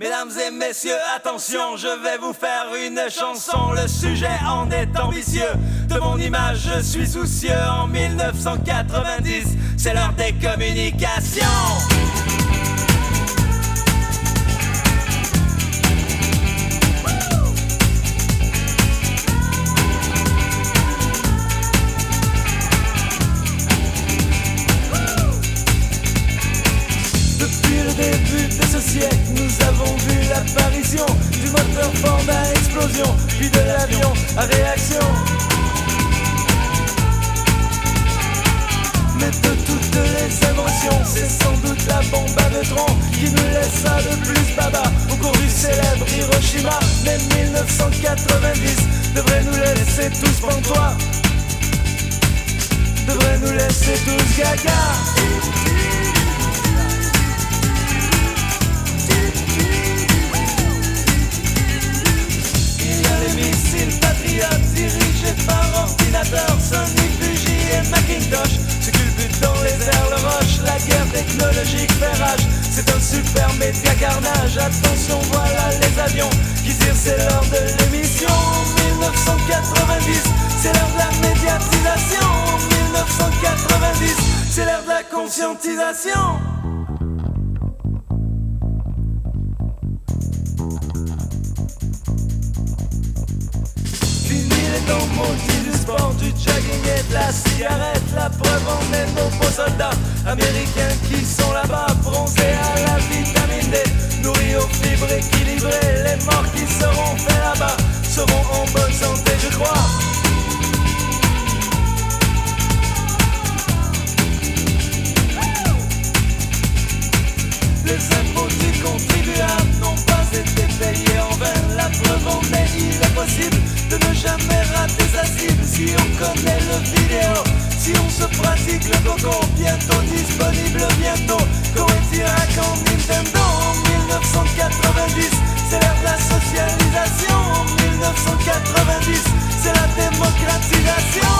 Mesdames et messieurs, attention, je vais vous faire une chanson. Le sujet en est ambitieux. De mon image, je suis soucieux. En 1990, c'est l'heure des communications. Explosion, puis de l'avion à réaction. Mais de toutes les inventions, c'est sans doute la bombe à neutrons qui nous laissa le plus baba au cours du célèbre Hiroshima. Mais 1990 devrait nous laisser tous pantois, devrait nous laisser tous gaga. Technologique fait rage. C'est un super média carnage. Attention voilà les avions qui tirent. C'est l'heure de l'émission. 1990 C'est l'heure de la médiatisation. 1990 C'est l'heure de la conscientisation. Fini les temps maudits du sport, du jogging et de la cigarette. La preuve en est nos beaux soldats américains qui sont là-bas, bronzés à la vitamine D, nourris aux fibres équilibrées. Les morts qui seront faits là-bas seront en bonne santé, je crois. Les impôts du contribuable n'ont pas été payés en vain. La preuve en est, il est possible de ne jamais rater sa cible si on connaît le vidéo. Si on se pratique le coco, bientôt disponible, bientôt. Coetirak en Nintendo en 1990, c'est l'ère de la socialisation. En 1990, c'est la démocratisation.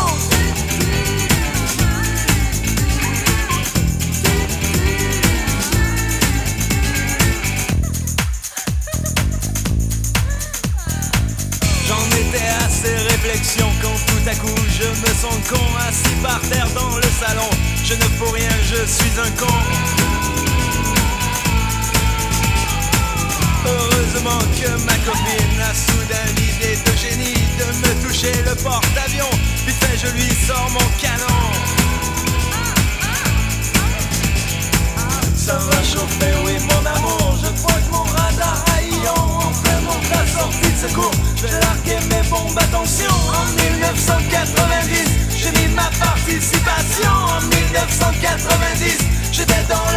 J'en étais à ces réflexions quand tout à coup je me sens con assis par terre dans le salon. Je ne fous rien, je suis un con. Heureusement que ma copine a soudain l'idée de génie de me toucher le porte-avions. Vite je lui sors mon canon. En 1990 J'étais dans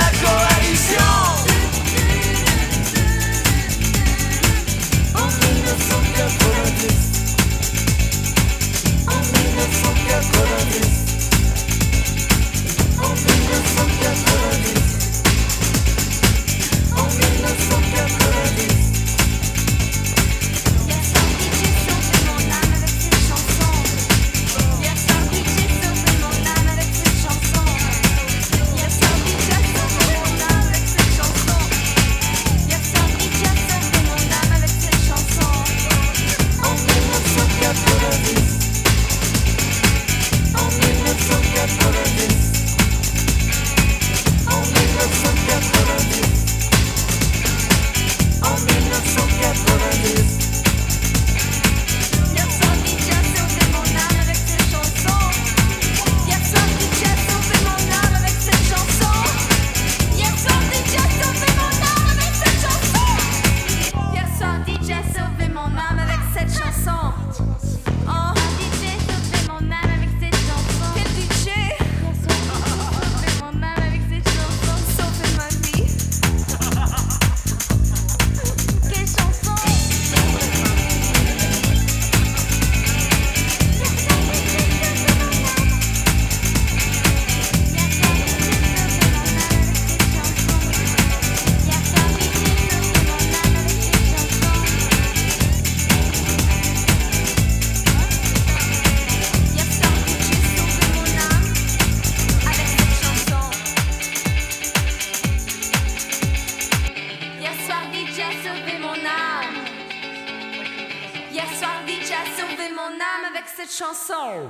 Hier soir, DJ a sauvé mon âme avec cette chanson.